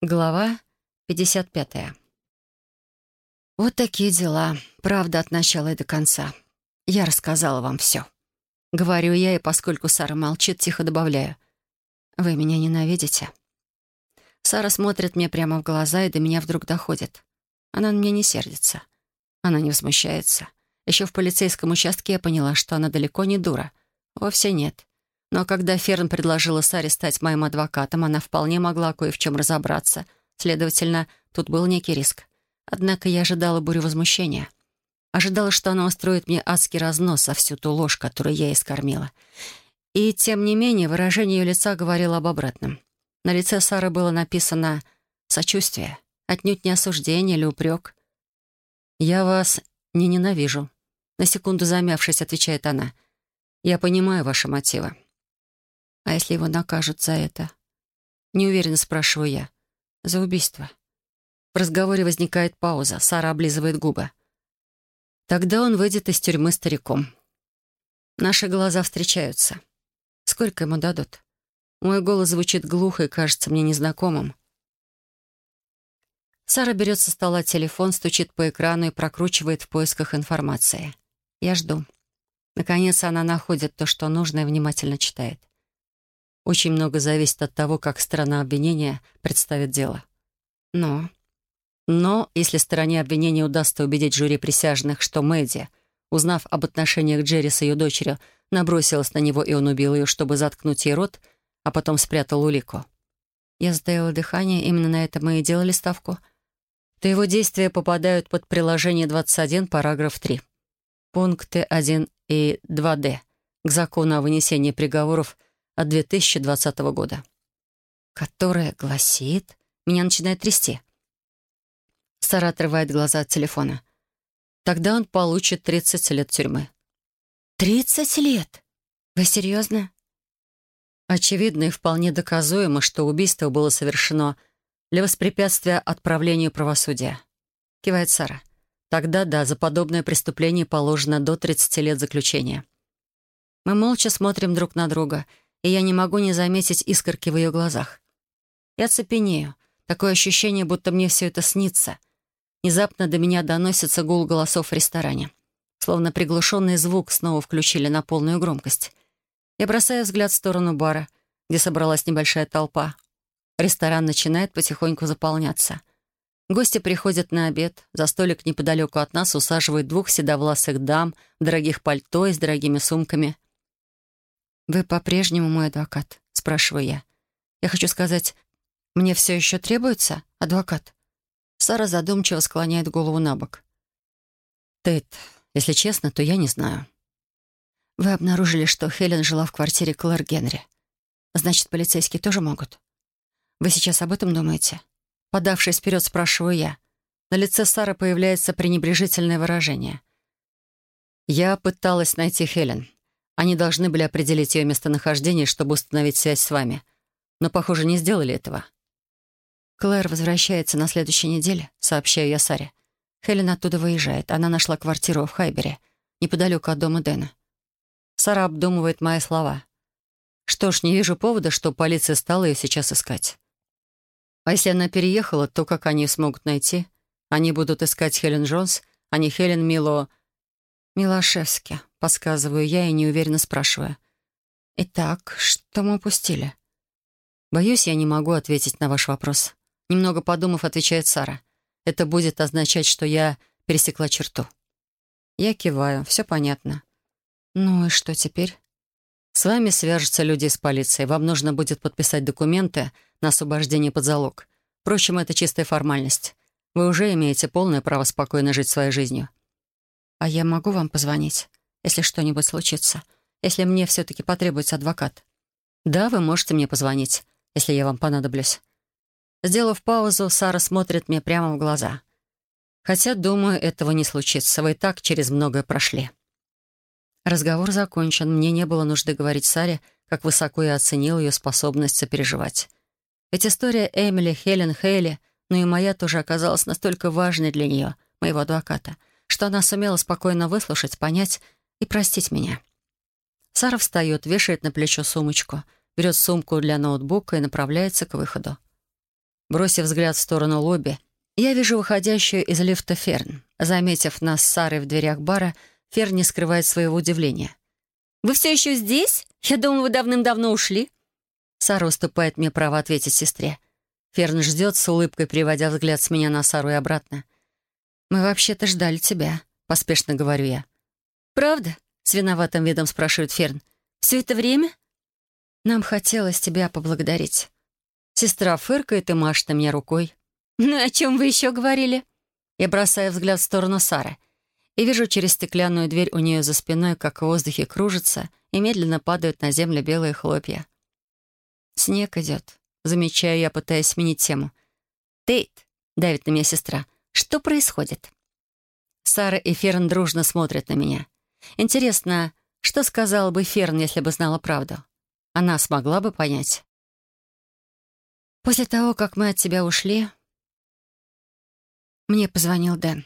Глава 55. Вот такие дела. Правда от начала и до конца. Я рассказала вам все. Говорю я, и поскольку Сара молчит, тихо добавляю. Вы меня ненавидите? Сара смотрит мне прямо в глаза, и до меня вдруг доходит. Она на меня не сердится. Она не возмущается. Еще в полицейском участке я поняла, что она далеко не дура. Вовсе нет. Но когда Ферн предложила Саре стать моим адвокатом, она вполне могла кое в чем разобраться. Следовательно, тут был некий риск. Однако я ожидала бурю возмущения. Ожидала, что она устроит мне адский разнос со всю ту ложь, которую я ей скормила. И, тем не менее, выражение ее лица говорило об обратном. На лице Сары было написано «сочувствие», отнюдь не осуждение или упрек. «Я вас не ненавижу», — на секунду замявшись, отвечает она. «Я понимаю ваши мотивы. А если его накажут за это? Неуверенно спрашиваю я. За убийство. В разговоре возникает пауза. Сара облизывает губы. Тогда он выйдет из тюрьмы стариком. Наши глаза встречаются. Сколько ему дадут? Мой голос звучит глухо и кажется мне незнакомым. Сара берет со стола телефон, стучит по экрану и прокручивает в поисках информации. Я жду. Наконец она находит то, что нужно, и внимательно читает. Очень много зависит от того, как сторона обвинения представит дело. Но... Но если стороне обвинения удастся убедить жюри присяжных, что Мэдди, узнав об отношениях Джерри с ее дочерью, набросилась на него, и он убил ее, чтобы заткнуть ей рот, а потом спрятал улику. Я сдаила дыхание, именно на это мы и делали ставку. То его действия попадают под приложение 21, параграф 3. Пункты 1 и 2d к закону о вынесении приговоров от 2020 года, которая гласит... Меня начинает трясти. Сара отрывает глаза от телефона. Тогда он получит 30 лет тюрьмы. «Тридцать лет? Вы серьезно?» Очевидно и вполне доказуемо, что убийство было совершено для воспрепятствия отправлению правосудия. Кивает Сара. Тогда, да, за подобное преступление положено до 30 лет заключения. Мы молча смотрим друг на друга — и я не могу не заметить искорки в ее глазах. Я цепенею. Такое ощущение, будто мне все это снится. Внезапно до меня доносится гул голосов в ресторане. Словно приглушенный звук снова включили на полную громкость. Я бросаю взгляд в сторону бара, где собралась небольшая толпа. Ресторан начинает потихоньку заполняться. Гости приходят на обед. За столик неподалеку от нас усаживают двух седовласых дам в дорогих пальто и с дорогими сумками — «Вы по-прежнему мой адвокат?» — спрашиваю я. «Я хочу сказать, мне все еще требуется адвокат?» Сара задумчиво склоняет голову на бок. «Тейт, если честно, то я не знаю». «Вы обнаружили, что Хелен жила в квартире Клэр Генри. Значит, полицейские тоже могут?» «Вы сейчас об этом думаете?» Подавшись вперед, спрашиваю я. На лице Сары появляется пренебрежительное выражение. «Я пыталась найти Хелен. Они должны были определить ее местонахождение, чтобы установить связь с вами. Но, похоже, не сделали этого. «Клэр возвращается на следующей неделе», — сообщаю я Саре. Хелен оттуда выезжает. Она нашла квартиру в Хайбере, неподалеку от дома Дэна. Сара обдумывает мои слова. Что ж, не вижу повода, что полиция стала ее сейчас искать. А если она переехала, то как они смогут найти? Они будут искать Хелен Джонс, а не Хелен Мило... Милошевски. Подсказываю я и неуверенно спрашиваю. «Итак, что мы упустили?» «Боюсь, я не могу ответить на ваш вопрос». Немного подумав, отвечает Сара. «Это будет означать, что я пересекла черту». Я киваю, все понятно. «Ну и что теперь?» «С вами свяжутся люди из полиции. Вам нужно будет подписать документы на освобождение под залог. Впрочем, это чистая формальность. Вы уже имеете полное право спокойно жить своей жизнью». «А я могу вам позвонить?» Если что-нибудь случится, если мне все-таки потребуется адвокат. Да, вы можете мне позвонить, если я вам понадоблюсь. Сделав паузу, Сара смотрит мне прямо в глаза. Хотя, думаю, этого не случится. Вы и так через многое прошли. Разговор закончен. Мне не было нужды говорить Саре, как высоко я оценил ее способность сопереживать. Ведь история Эмили, Хелен, Хейли, но и моя тоже оказалась настолько важной для нее, моего адвоката, что она сумела спокойно выслушать, понять и простить меня. Сара встает, вешает на плечо сумочку, берет сумку для ноутбука и направляется к выходу. Бросив взгляд в сторону лобби, я вижу выходящую из лифта Ферн. Заметив нас с Сарой в дверях бара, Ферн не скрывает своего удивления. «Вы все еще здесь? Я думала, вы давным-давно ушли». Сара уступает мне право ответить сестре. Ферн ждет с улыбкой, приводя взгляд с меня на Сару и обратно. «Мы вообще-то ждали тебя», — поспешно говорю я. «Правда?» — с виноватым видом спрашивает Ферн. «Все это время?» «Нам хотелось тебя поблагодарить». Сестра фыркает и машет на меня рукой. «Ну, о чем вы еще говорили?» Я бросаю взгляд в сторону Сары и вижу через стеклянную дверь у нее за спиной, как в воздухе кружится и медленно падают на землю белые хлопья. Снег идет. Замечаю я, пытаясь сменить тему. «Тейт!» — давит на меня сестра. «Что происходит?» Сара и Ферн дружно смотрят на меня. Интересно, что сказала бы Ферн, если бы знала правду? Она смогла бы понять. После того, как мы от тебя ушли, мне позвонил Дэн.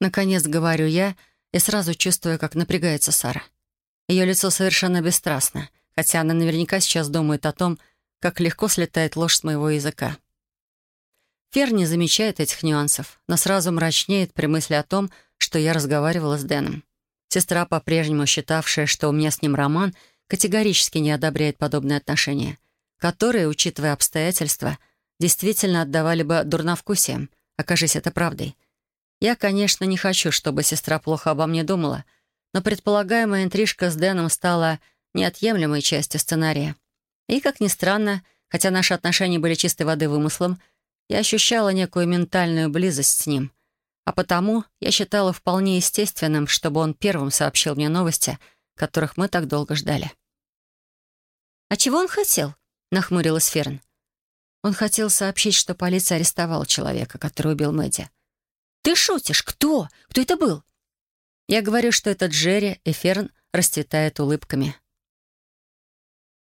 Наконец говорю я и сразу чувствую, как напрягается Сара. Ее лицо совершенно бесстрастно, хотя она наверняка сейчас думает о том, как легко слетает ложь с моего языка. Фер не замечает этих нюансов, но сразу мрачнеет при мысли о том, что я разговаривала с Дэном. Сестра, по-прежнему считавшая, что у меня с ним роман, категорически не одобряет подобные отношения, которые, учитывая обстоятельства, действительно отдавали бы дурновкусием — окажись это правдой. Я, конечно, не хочу, чтобы сестра плохо обо мне думала, но предполагаемая интрижка с Дэном стала неотъемлемой частью сценария. И, как ни странно, хотя наши отношения были чистой воды вымыслом, я ощущала некую ментальную близость с ним. А потому я считала вполне естественным, чтобы он первым сообщил мне новости, которых мы так долго ждали. «А чего он хотел?» — нахмурилась Ферн. Он хотел сообщить, что полиция арестовала человека, который убил Мэдди. «Ты шутишь? Кто? Кто это был?» Я говорю, что это Джерри, и Ферн расцветает улыбками.